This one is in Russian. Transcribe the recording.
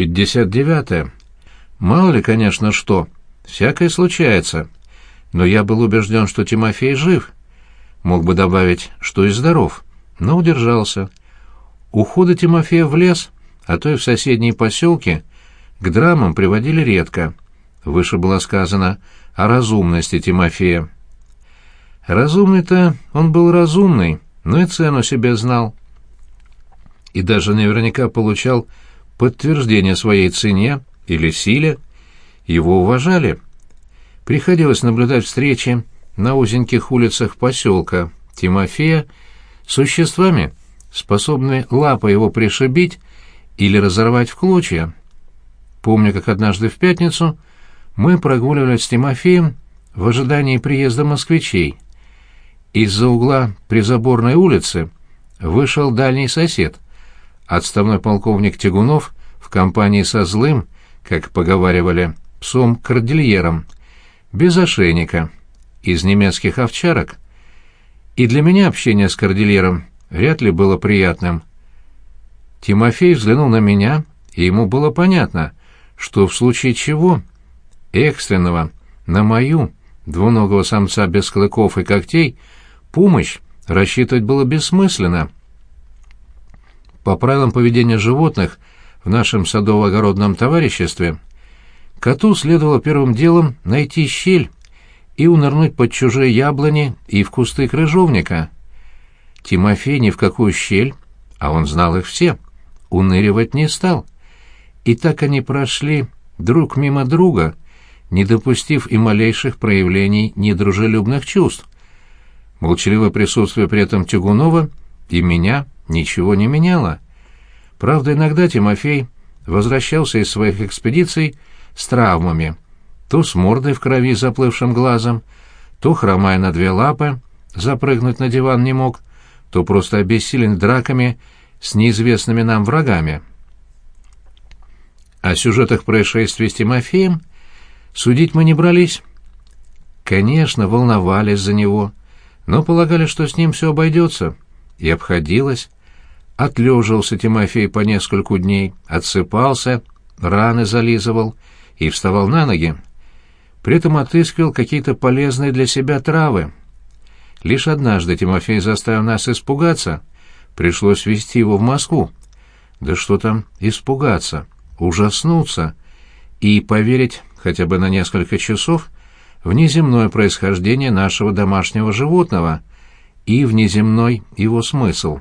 Пятьдесят девятое. Мало ли, конечно, что. Всякое случается. Но я был убежден, что Тимофей жив. Мог бы добавить, что и здоров, но удержался. Уходы Тимофея в лес, а то и в соседние поселки, к драмам приводили редко. Выше было сказано о разумности Тимофея. Разумный-то он был разумный, но и цену себе знал. И даже наверняка получал подтверждение своей цене или силе. Его уважали. Приходилось наблюдать встречи на узеньких улицах поселка Тимофея с существами, способные лапой его пришибить или разорвать в клочья. Помню, как однажды в пятницу мы прогуливались с Тимофеем в ожидании приезда москвичей. Из-за угла призаборной улицы вышел дальний сосед, отставной полковник Тягунов в компании со злым, как поговаривали, псом Кордильером, без ошейника, из немецких овчарок. И для меня общение с Кордильером вряд ли было приятным. Тимофей взглянул на меня, и ему было понятно, что в случае чего, экстренного, на мою, двуногого самца без клыков и когтей, помощь рассчитывать было бессмысленно. По правилам поведения животных в нашем садово-огородном товариществе коту следовало первым делом найти щель и унырнуть под чужие яблони и в кусты крыжовника. Тимофей ни в какую щель, а он знал их все, уныривать не стал. И так они прошли друг мимо друга, не допустив и малейших проявлений недружелюбных чувств. Молчаливое присутствие при этом Тягунова и меня ничего не меняло. Правда, иногда Тимофей возвращался из своих экспедиций с травмами, то с мордой в крови заплывшим глазом, то, хромая на две лапы, запрыгнуть на диван не мог, то просто обессилен драками с неизвестными нам врагами. О сюжетах происшествий с Тимофеем судить мы не брались. Конечно, волновались за него, но полагали, что с ним все обойдется, и обходилось. Отлеживался Тимофей по нескольку дней, отсыпался, раны зализывал и вставал на ноги. При этом отыскивал какие-то полезные для себя травы. Лишь однажды Тимофей заставил нас испугаться. Пришлось везти его в Москву. Да что там испугаться, ужаснуться и поверить хотя бы на несколько часов в неземное происхождение нашего домашнего животного и в неземной его смысл.